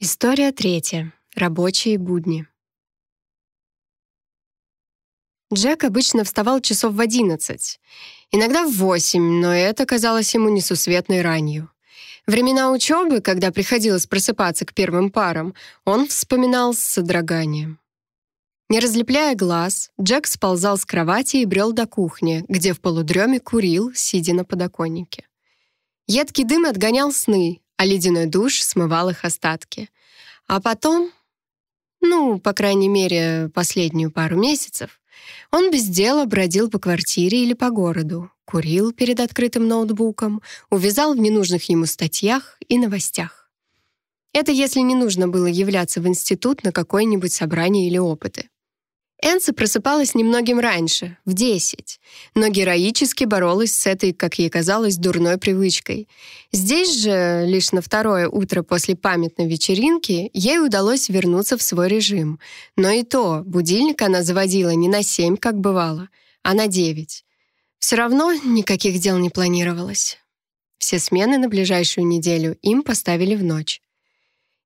История третья. Рабочие будни. Джек обычно вставал часов в одиннадцать, иногда в восемь, но это казалось ему несусветной ранью. Времена учебы, когда приходилось просыпаться к первым парам, он вспоминал с содроганием. Не разлепляя глаз, Джек сползал с кровати и брел до кухни, где в полудреме курил, сидя на подоконнике. Едкий дым отгонял сны, а ледяной душ смывал их остатки. А потом, ну, по крайней мере, последнюю пару месяцев, он без дела бродил по квартире или по городу, курил перед открытым ноутбуком, увязал в ненужных ему статьях и новостях. Это если не нужно было являться в институт на какое-нибудь собрание или опыты. Энса просыпалась немногим раньше, в десять, но героически боролась с этой, как ей казалось, дурной привычкой. Здесь же, лишь на второе утро после памятной вечеринки, ей удалось вернуться в свой режим. Но и то, будильник она заводила не на семь, как бывало, а на девять. Все равно никаких дел не планировалось. Все смены на ближайшую неделю им поставили в ночь.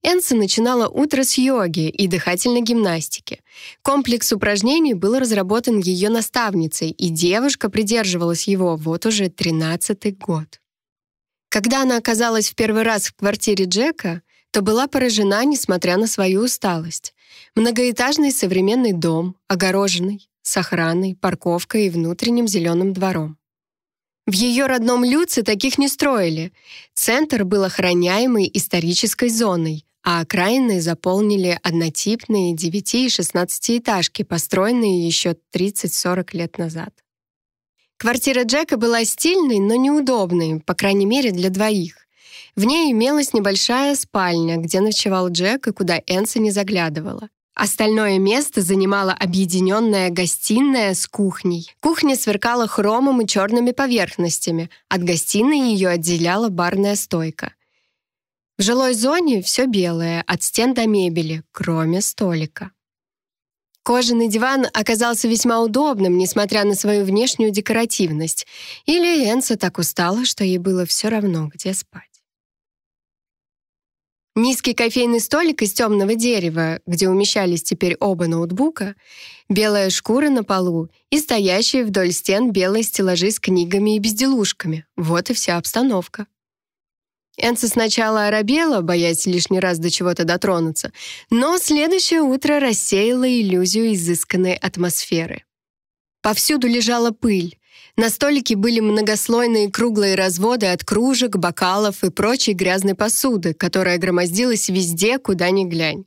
Энса начинала утро с йоги и дыхательной гимнастики. Комплекс упражнений был разработан ее наставницей, и девушка придерживалась его вот уже 13-й год. Когда она оказалась в первый раз в квартире Джека, то была поражена, несмотря на свою усталость. Многоэтажный современный дом, огороженный, с охраной, парковкой и внутренним зеленым двором. В ее родном Люце таких не строили. Центр был охраняемой исторической зоной, а окраины заполнили однотипные 9- и 16-этажки, построенные еще 30-40 лет назад. Квартира Джека была стильной, но неудобной, по крайней мере, для двоих. В ней имелась небольшая спальня, где ночевал Джек и куда Энса не заглядывала. Остальное место занимала объединенная гостиная с кухней. Кухня сверкала хромом и черными поверхностями. От гостиной ее отделяла барная стойка. В жилой зоне все белое, от стен до мебели, кроме столика. Кожаный диван оказался весьма удобным, несмотря на свою внешнюю декоративность. Или Энса так устала, что ей было все равно, где спать. Низкий кофейный столик из темного дерева, где умещались теперь оба ноутбука, белая шкура на полу и стоящие вдоль стен белые стеллажи с книгами и безделушками. Вот и вся обстановка. Энса сначала оробела, боясь лишний раз до чего-то дотронуться, но следующее утро рассеяло иллюзию изысканной атмосферы. Повсюду лежала пыль. На столике были многослойные круглые разводы от кружек, бокалов и прочей грязной посуды, которая громоздилась везде, куда ни глянь.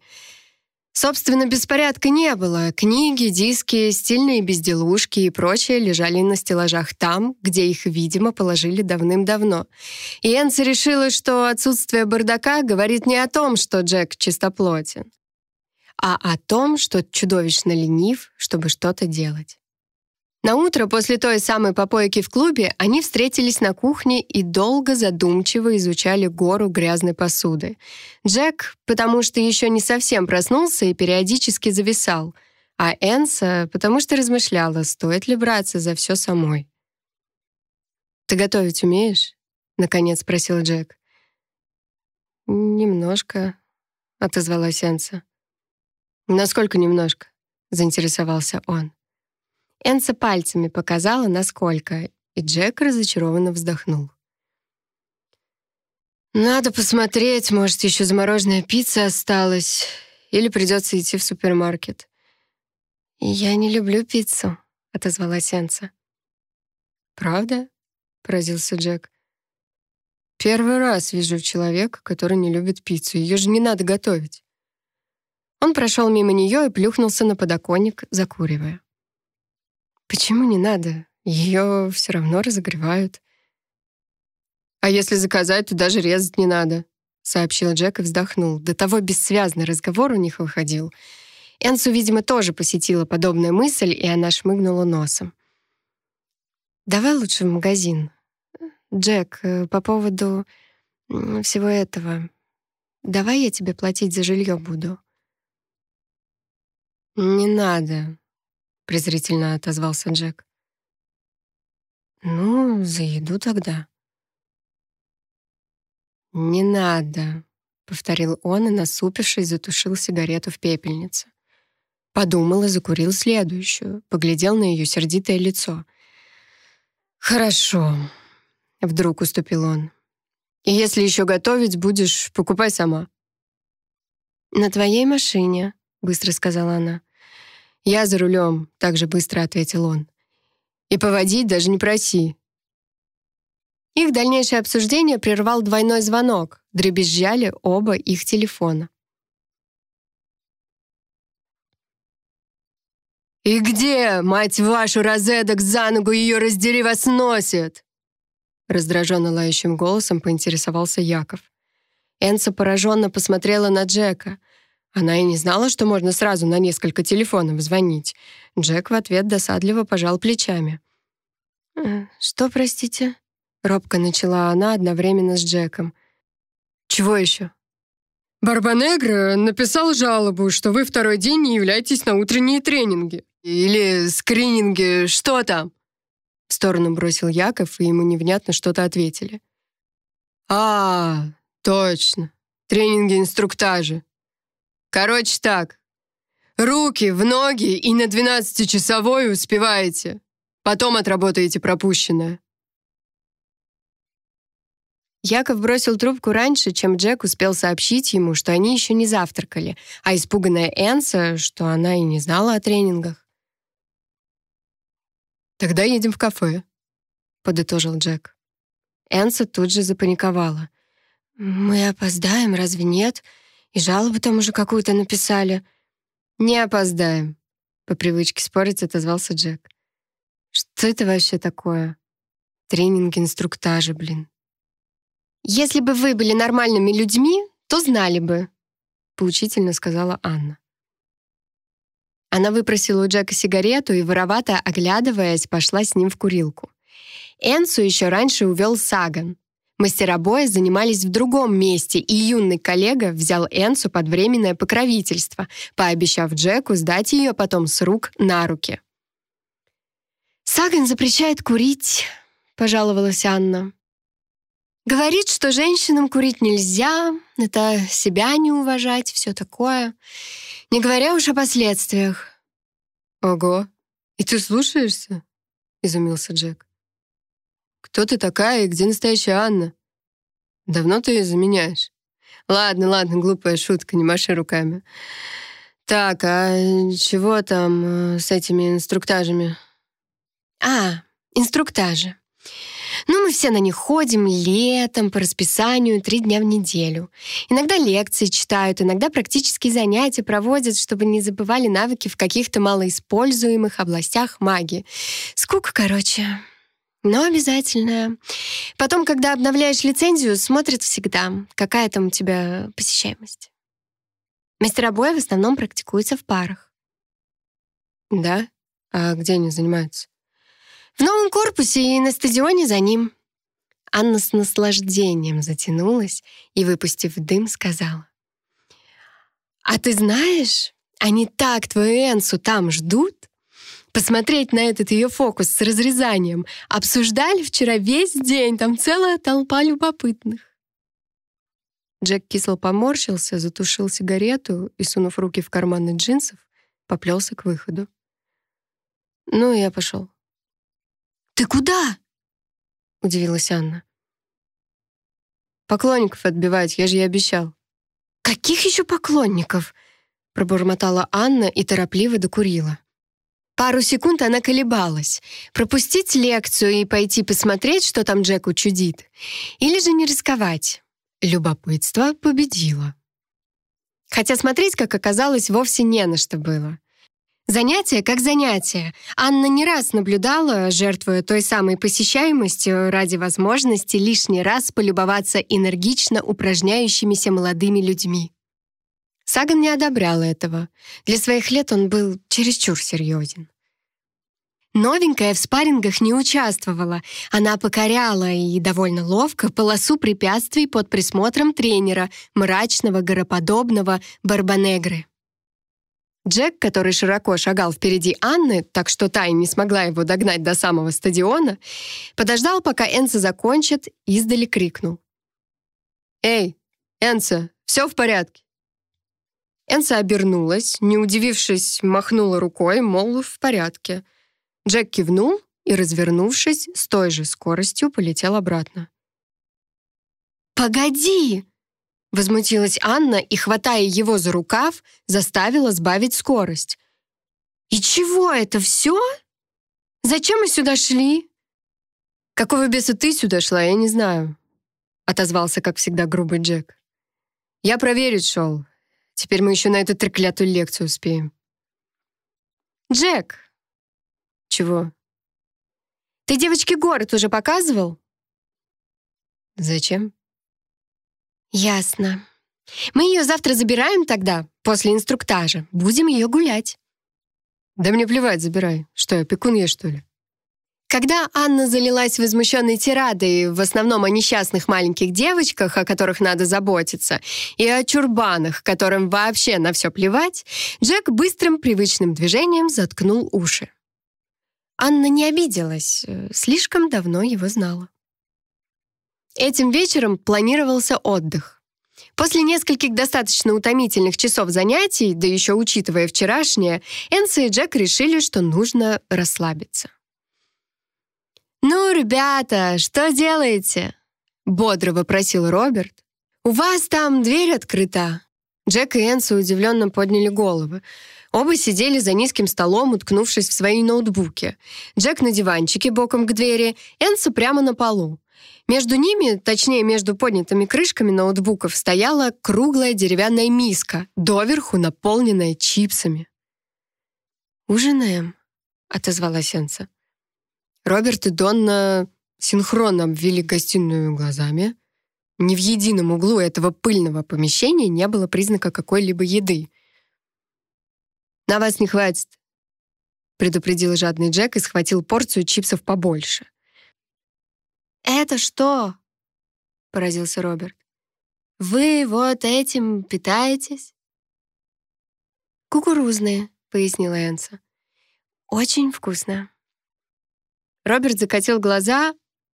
Собственно, беспорядка не было. Книги, диски, стильные безделушки и прочее лежали на стеллажах там, где их, видимо, положили давным-давно. И Энси решила, что отсутствие бардака говорит не о том, что Джек чистоплотен, а о том, что чудовищно ленив, чтобы что-то делать. На утро после той самой попойки в клубе они встретились на кухне и долго задумчиво изучали гору грязной посуды. Джек, потому что еще не совсем проснулся и периодически зависал, а Энса, потому что размышляла, стоит ли браться за все самой. «Ты готовить умеешь?» — наконец спросил Джек. «Немножко», — отозвалась Энса. «Насколько немножко?» — заинтересовался он. Энса пальцами показала, насколько, и Джек разочарованно вздохнул. «Надо посмотреть, может, еще замороженная пицца осталась, или придется идти в супермаркет». «Я не люблю пиццу», — отозвалась Энса. «Правда?» — поразился Джек. «Первый раз вижу человека, который не любит пиццу. Ее же не надо готовить». Он прошел мимо нее и плюхнулся на подоконник, закуривая. Почему не надо? Ее все равно разогревают. А если заказать, то даже резать не надо, сообщил Джек и вздохнул. До того бессвязный разговор у них выходил. Энсу, видимо, тоже посетила подобная мысль, и она шмыгнула носом. «Давай лучше в магазин. Джек, э, по поводу всего этого. Давай я тебе платить за жилье буду». «Не надо», — презрительно отозвался Джек. «Ну, за еду тогда». «Не надо», — повторил он и, насупившись, затушил сигарету в пепельнице. Подумал и закурил следующую, поглядел на ее сердитое лицо. «Хорошо», — вдруг уступил он. «И если еще готовить будешь, покупай сама». «На твоей машине», — быстро сказала она. «Я за рулем», — также быстро ответил он. «И поводить даже не проси». Их дальнейшее обсуждение прервал двойной звонок. Дребезжали оба их телефона. «И где, мать вашу, розеток за ногу ее раздели вас носит?» Раздраженно лающим голосом поинтересовался Яков. Энса пораженно посмотрела на Джека. Она и не знала, что можно сразу на несколько телефонов звонить. Джек в ответ досадливо пожал плечами. «Э, «Что, простите?» Робко начала она одновременно с Джеком. «Чего еще?» Барбанегра написал жалобу, что вы второй день не являетесь на утренние тренинги. Или скрининги, что там?» В сторону бросил Яков, и ему невнятно что-то ответили. «А, точно. Тренинги-инструктажи. Короче так. Руки в ноги и на 12-часовой успеваете. Потом отработаете пропущенное». Яков бросил трубку раньше, чем Джек успел сообщить ему, что они еще не завтракали, а испуганная Энса, что она и не знала о тренингах. «Тогда едем в кафе», — подытожил Джек. Энса тут же запаниковала. «Мы опоздаем, разве нет? И жалобу там уже какую-то написали». «Не опоздаем», — по привычке спорить отозвался Джек. «Что это вообще такое? Тренинг-инструктажи, блин». «Если бы вы были нормальными людьми, то знали бы», — поучительно сказала Анна. Она выпросила у Джека сигарету и, воровато оглядываясь, пошла с ним в курилку. Энсу еще раньше увел Саган. Мастера боя занимались в другом месте, и юный коллега взял Энсу под временное покровительство, пообещав Джеку сдать ее потом с рук на руки. «Саган запрещает курить», — пожаловалась Анна. Говорит, что женщинам курить нельзя, это себя не уважать, все такое. Не говоря уж о последствиях. «Ого, и ты слушаешься?» — изумился Джек. «Кто ты такая и где настоящая Анна? Давно ты ее заменяешь?» «Ладно, ладно, глупая шутка, не маши руками. Так, а чего там э, с этими инструктажами?» «А, инструктажи. Ну, мы все на них ходим летом по расписанию три дня в неделю. Иногда лекции читают, иногда практические занятия проводят, чтобы не забывали навыки в каких-то малоиспользуемых областях магии. Скука, короче. Но обязательная. Потом, когда обновляешь лицензию, смотрят всегда, какая там у тебя посещаемость. Мастера боя в основном практикуются в парах. Да? А где они занимаются? В новом корпусе и на стадионе за ним. Анна с наслаждением затянулась и, выпустив дым, сказала. «А ты знаешь, они так твою Энсу там ждут? Посмотреть на этот ее фокус с разрезанием обсуждали вчера весь день, там целая толпа любопытных». Джек кисло поморщился, затушил сигарету и, сунув руки в карманы джинсов, поплелся к выходу. «Ну, я пошел», «Ты куда?» — удивилась Анна. «Поклонников отбивать, я же и обещал». «Каких еще поклонников?» — пробормотала Анна и торопливо докурила. Пару секунд она колебалась. Пропустить лекцию и пойти посмотреть, что там Джек учудит. Или же не рисковать. Любопытство победило. Хотя смотреть, как оказалось, вовсе не на что было. Занятие как занятие. Анна не раз наблюдала, жертвуя той самой посещаемостью ради возможности лишний раз полюбоваться энергично упражняющимися молодыми людьми. Саган не одобрял этого. Для своих лет он был чересчур серьезен. Новенькая в спаррингах не участвовала. Она покоряла и довольно ловко полосу препятствий под присмотром тренера, мрачного, гороподобного Барбанегры. Джек, который широко шагал впереди Анны, так что та и не смогла его догнать до самого стадиона, подождал, пока Энса закончит, издали крикнул. «Эй, Энса, Все в порядке». Энса обернулась, не удивившись, махнула рукой, мол, в порядке. Джек кивнул и, развернувшись, с той же скоростью полетел обратно. «Погоди!» — возмутилась Анна и, хватая его за рукав, заставила сбавить скорость. «И чего это все? Зачем мы сюда шли?» «Какого беса ты сюда шла, я не знаю», — отозвался, как всегда, грубый Джек. «Я проверить шел. Теперь мы еще на эту треклятую лекцию успеем». «Джек!» «Чего?» «Ты девочке город уже показывал?» «Зачем?» «Ясно. Мы ее завтра забираем тогда, после инструктажа. Будем ее гулять». «Да мне плевать, забирай. Что, опекун я, что ли?» Когда Анна залилась возмущенной тирадой в основном о несчастных маленьких девочках, о которых надо заботиться, и о чурбанах, которым вообще на все плевать, Джек быстрым привычным движением заткнул уши. Анна не обиделась, э, слишком давно его знала. Этим вечером планировался отдых. После нескольких достаточно утомительных часов занятий, да еще учитывая вчерашнее, Энса и Джек решили, что нужно расслабиться. «Ну, ребята, что делаете?» — бодро вопросил Роберт. «У вас там дверь открыта?» Джек и Энса удивленно подняли головы. Оба сидели за низким столом, уткнувшись в свои ноутбуки. Джек на диванчике боком к двери, Энса прямо на полу. Между ними, точнее, между поднятыми крышками ноутбуков, стояла круглая деревянная миска, доверху наполненная чипсами. «Ужинаем», — отозвалась Энса. Роберт и Донна синхронно обвели гостиную глазами. Ни в едином углу этого пыльного помещения не было признака какой-либо еды. «На вас не хватит», — предупредил жадный Джек и схватил порцию чипсов побольше. «Это что?» — поразился Роберт. «Вы вот этим питаетесь?» «Кукурузные», — пояснила Энса. «Очень вкусно». Роберт закатил глаза,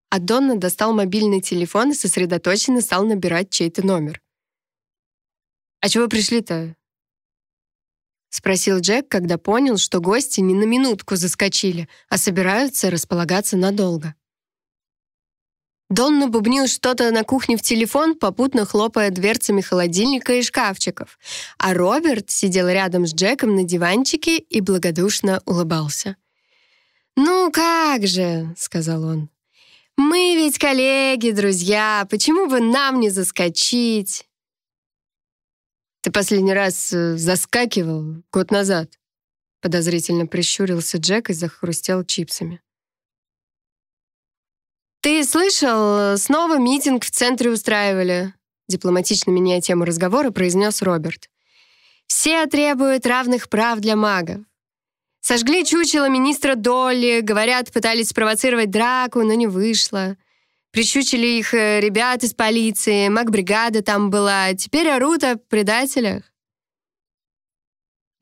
а Донна достал мобильный телефон и сосредоточенно стал набирать чей-то номер. «А чего пришли-то?» — спросил Джек, когда понял, что гости не на минутку заскочили, а собираются располагаться надолго. Донна бубнил что-то на кухне в телефон, попутно хлопая дверцами холодильника и шкафчиков, а Роберт сидел рядом с Джеком на диванчике и благодушно улыбался. «Ну как же», — сказал он. «Мы ведь коллеги, друзья, почему бы нам не заскочить?» «Ты последний раз э, заскакивал год назад», — подозрительно прищурился Джек и захрустел чипсами. «Ты слышал, снова митинг в центре устраивали?» Дипломатично меняя тему разговора, произнес Роберт. «Все требуют равных прав для магов. Сожгли чучело министра Долли, говорят, пытались спровоцировать драку, но не вышло. Прищучили их э, ребят из полиции, маг-бригада там была, теперь орут о предателях.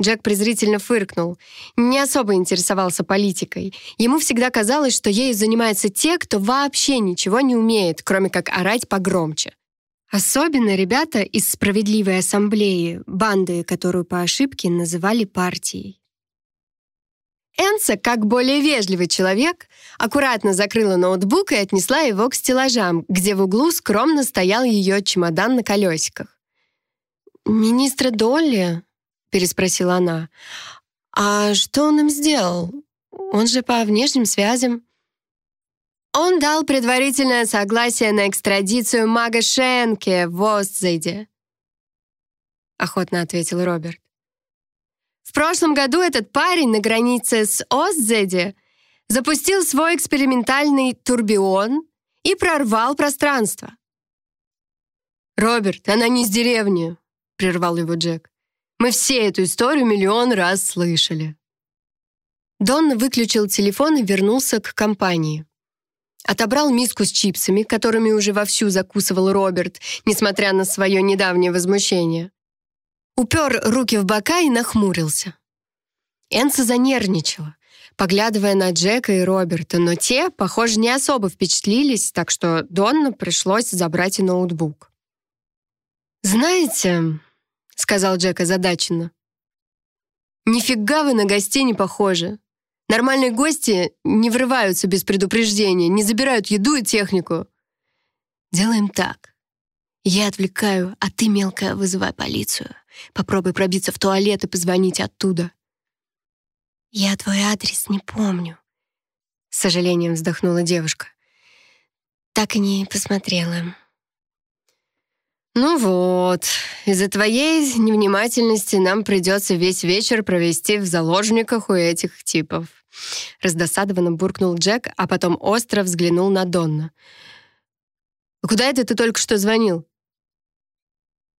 Джек презрительно фыркнул. Не особо интересовался политикой. Ему всегда казалось, что ею занимаются те, кто вообще ничего не умеет, кроме как орать погромче. Особенно ребята из «Справедливой ассамблеи», банды, которую по ошибке называли партией. Энса, как более вежливый человек, аккуратно закрыла ноутбук и отнесла его к стеллажам, где в углу скромно стоял ее чемодан на колесиках. «Министра Долли?» — переспросила она. «А что он им сделал? Он же по внешним связям». «Он дал предварительное согласие на экстрадицию мага Шенке в Остзейде», — охотно ответил Роберт. В прошлом году этот парень на границе с Остзеде запустил свой экспериментальный турбион и прорвал пространство. «Роберт, она не из деревни», — прервал его Джек. «Мы все эту историю миллион раз слышали». Донна выключил телефон и вернулся к компании. Отобрал миску с чипсами, которыми уже вовсю закусывал Роберт, несмотря на свое недавнее возмущение упер руки в бока и нахмурился. Энса занервничала, поглядывая на Джека и Роберта, но те, похоже, не особо впечатлились, так что Донна пришлось забрать и ноутбук. «Знаете», — сказал Джек озадаченно, «нифига вы на гостей не похожи. Нормальные гости не врываются без предупреждения, не забирают еду и технику. Делаем так. Я отвлекаю, а ты, мелкая, вызывай полицию. Попробуй пробиться в туалет и позвонить оттуда. Я твой адрес не помню. С сожалением вздохнула девушка. Так и не посмотрела. «Ну вот, из-за твоей невнимательности нам придется весь вечер провести в заложниках у этих типов». Раздосадованно буркнул Джек, а потом остро взглянул на Донна. «Куда это ты только что звонил?»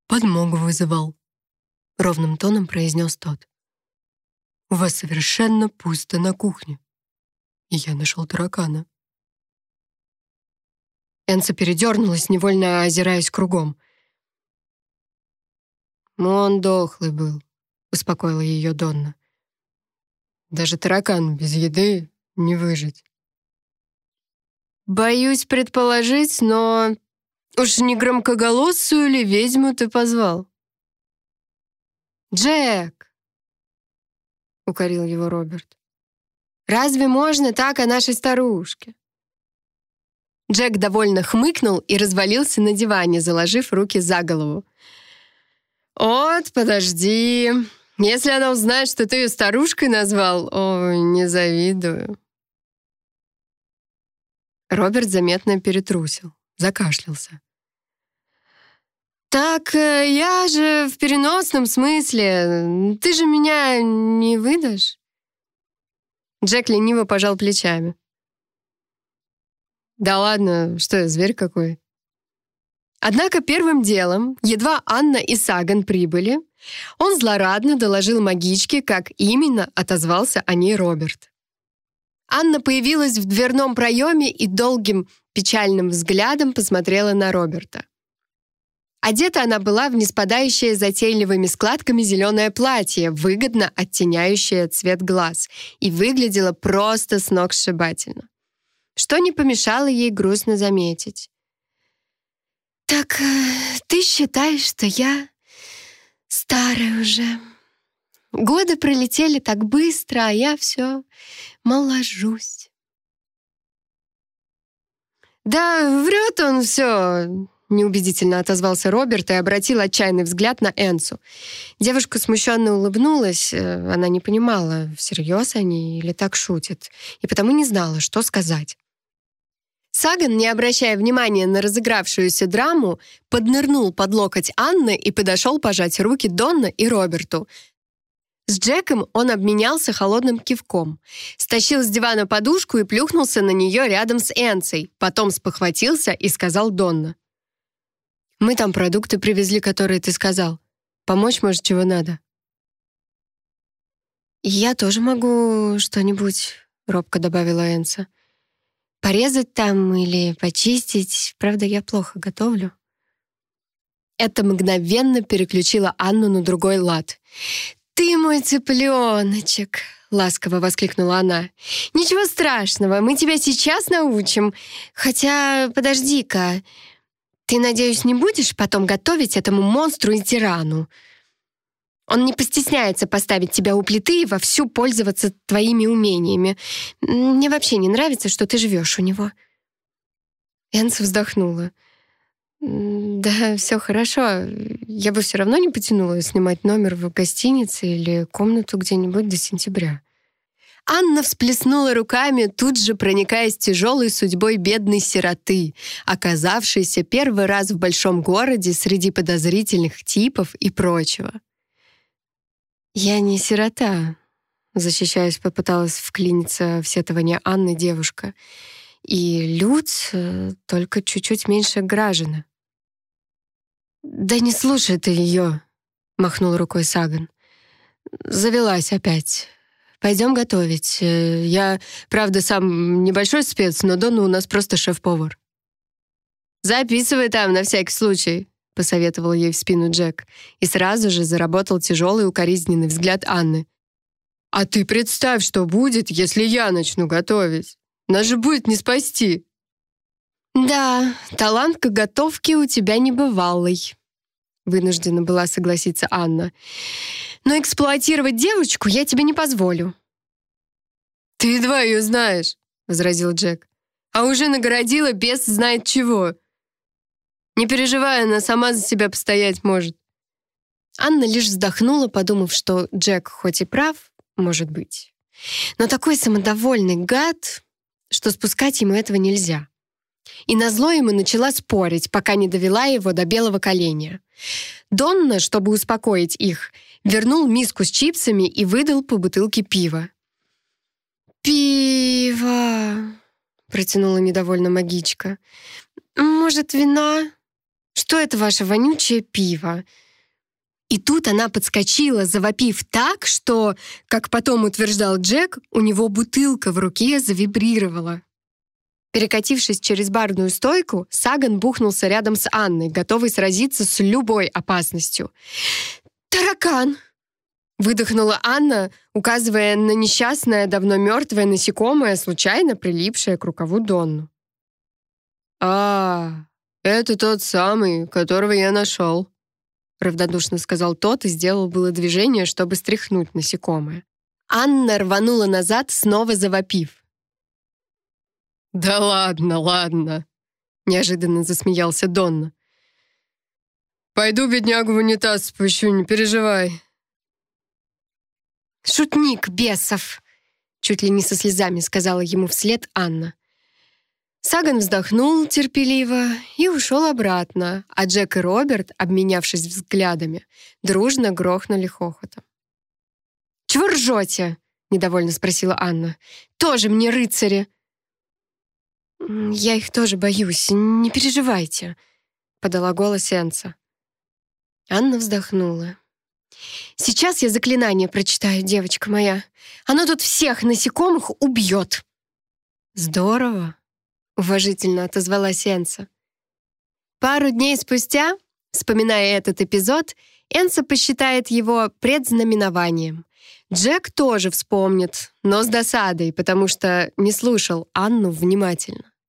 «Подмогу вызывал», — ровным тоном произнес тот. «У вас совершенно пусто на кухне, и я нашел таракана». Энса передернулась, невольно озираясь кругом. «Он дохлый был», — успокоила ее Донна. «Даже таракан без еды не выжить». «Боюсь предположить, но Уж не громкоголосую ли ведьму ты позвал? «Джек!» — укорил его Роберт. «Разве можно так о нашей старушке?» Джек довольно хмыкнул и развалился на диване, заложив руки за голову. «От, подожди. Если она узнает, что ты ее старушкой назвал, ой, не завидую». Роберт заметно перетрусил закашлялся. «Так э, я же в переносном смысле. Ты же меня не выдашь?» Джек лениво пожал плечами. «Да ладно, что я, зверь какой?» Однако первым делом, едва Анна и Саган прибыли, он злорадно доложил магичке, как именно отозвался о ней Роберт. Анна появилась в дверном проеме и долгим печальным взглядом посмотрела на Роберта. Одета она была в неспадающее затейливыми складками зеленое платье, выгодно оттеняющее цвет глаз, и выглядела просто сногсшибательно. Что не помешало ей грустно заметить. «Так э, ты считаешь, что я старая уже? Годы пролетели так быстро, а я все моложусь». «Да врет он все!» Неубедительно отозвался Роберт и обратил отчаянный взгляд на Энсу. Девушка смущенно улыбнулась. Э, она не понимала, всерьез они или так шутят, и потому не знала, что сказать. Саган, не обращая внимания на разыгравшуюся драму, поднырнул под локоть Анны и подошел пожать руки Донна и Роберту, с Джеком он обменялся холодным кивком. Стащил с дивана подушку и плюхнулся на нее рядом с Энцей. Потом спохватился и сказал Донна. «Мы там продукты привезли, которые ты сказал. Помочь, может, чего надо?» «Я тоже могу что-нибудь», — робко добавила Энса. «Порезать там или почистить. Правда, я плохо готовлю». Это мгновенно переключило Анну на другой лад. «Ты мой цыпленочек!» — ласково воскликнула она. «Ничего страшного, мы тебя сейчас научим. Хотя, подожди-ка, ты, надеюсь, не будешь потом готовить этому монстру и тирану? Он не постесняется поставить тебя у плиты и вовсю пользоваться твоими умениями. Мне вообще не нравится, что ты живешь у него». Энс вздохнула. Да, все хорошо. Я бы все равно не потянула снимать номер в гостинице или комнату где-нибудь до сентября. Анна всплеснула руками, тут же проникаясь тяжелой судьбой бедной сироты, оказавшейся первый раз в большом городе среди подозрительных типов и прочего. «Я не сирота», — защищаясь, попыталась вклиниться в сетование Анны девушка. «И Люц э, только чуть-чуть меньше гражина». «Да не слушай ты ее», — махнул рукой Саган. «Завелась опять. Пойдем готовить. Э, я, правда, сам небольшой спец, но Дона у нас просто шеф-повар». «Записывай там на всякий случай», — посоветовал ей в спину Джек. И сразу же заработал тяжелый укоризненный взгляд Анны. «А ты представь, что будет, если я начну готовить. Нас же будет не спасти». «Да, талант к готовке у тебя небывалый», вынуждена была согласиться Анна. «Но эксплуатировать девочку я тебе не позволю». «Ты едва ее знаешь», — возразил Джек. «А уже нагородила без знает чего. Не переживай, она сама за себя постоять может». Анна лишь вздохнула, подумав, что Джек хоть и прав, может быть. Но такой самодовольный гад, что спускать ему этого нельзя. И назло ему начала спорить, пока не довела его до белого коленя. Донна, чтобы успокоить их, вернул миску с чипсами и выдал по бутылке пива. «Пиво!» — протянула недовольно магичка. «Может, вина? Что это ваше вонючее пиво?» И тут она подскочила, завопив так, что, как потом утверждал Джек, у него бутылка в руке завибрировала. Перекатившись через барную стойку, Саган бухнулся рядом с Анной, готовый сразиться с любой опасностью. «Таракан!» — выдохнула Анна, указывая на несчастное, давно мертвое насекомое, случайно прилипшее к рукаву Донну. «А, это тот самый, которого я нашел», равнодушно сказал тот и сделал было движение, чтобы стряхнуть насекомое. Анна рванула назад, снова завопив. «Да ладно, ладно», — неожиданно засмеялся Донна. «Пойду беднягу в унитаз спущу, не переживай». «Шутник, бесов!» — чуть ли не со слезами сказала ему вслед Анна. Саган вздохнул терпеливо и ушел обратно, а Джек и Роберт, обменявшись взглядами, дружно грохнули хохотом. «Чего ржете?» — недовольно спросила Анна. «Тоже мне рыцари!» «Я их тоже боюсь, не переживайте», — подала голос Энца. Анна вздохнула. «Сейчас я заклинание прочитаю, девочка моя. Оно тут всех насекомых убьет». «Здорово», уважительно отозвалась Энса. Пару дней спустя, вспоминая этот эпизод, Энса посчитает его предзнаменованием. Джек тоже вспомнит, но с досадой, потому что не слушал Анну внимательно.